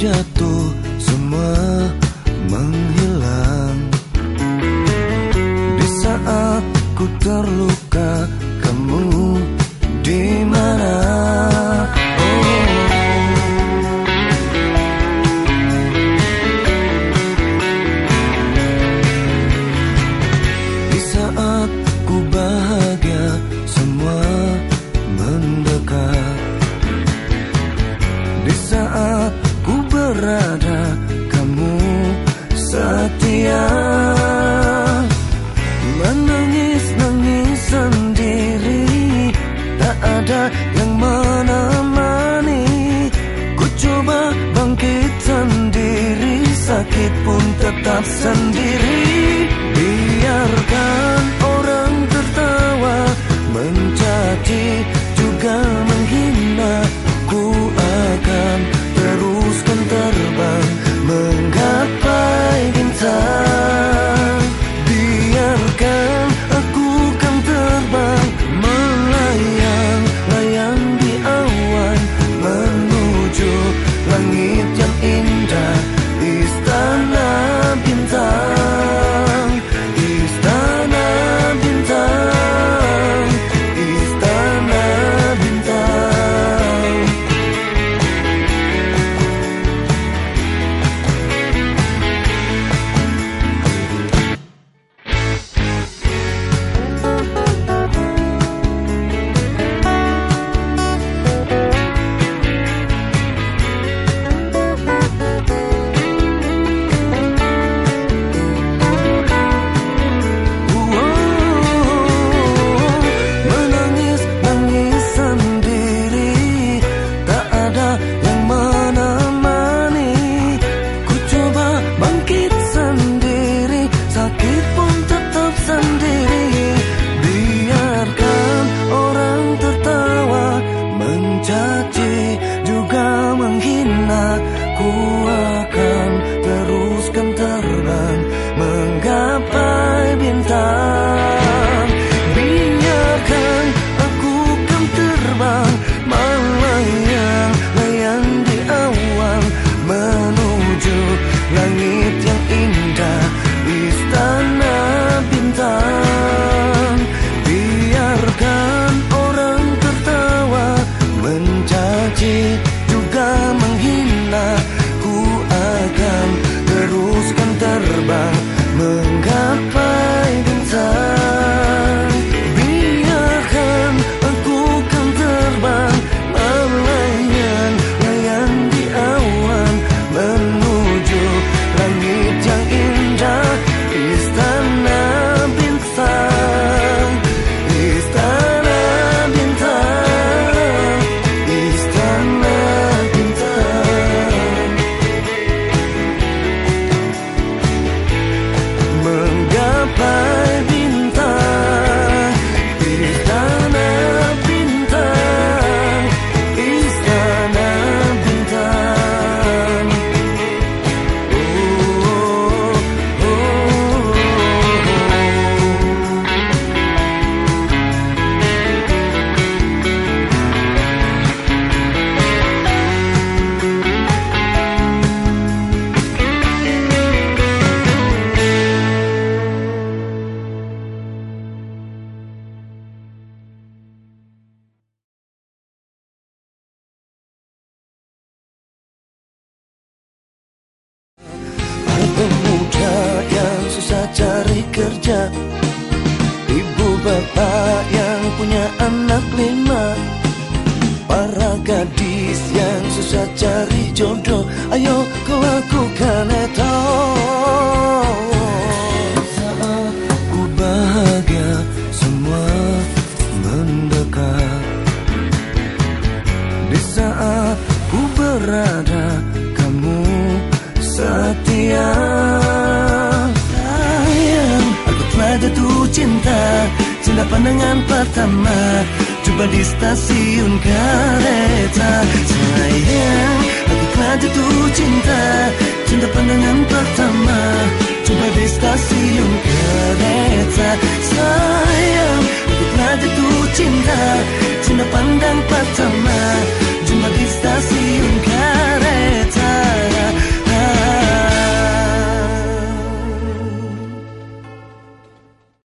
jatuh semua setia Menangis-nangis sendiri Tak ada yang menemani. Ku coba bangkit sendiri Sakit pun tetap sendiri kerja Ibu bapak yang punya anak lima. Para gadis yang susah cari jodoh. Ayo kau lakukan itu Saat ku bahagia semua mendekat. Di saat ku berada jatuh cinta Cinta pandangan pertama. Jumpa di stasiun kereta. Sayang, aku telah jatuh cinta Cinta pandangan pertama. Jumpa di stasiun kereta. Sayang, aku telah jatuh cinta Cinta pandang pertama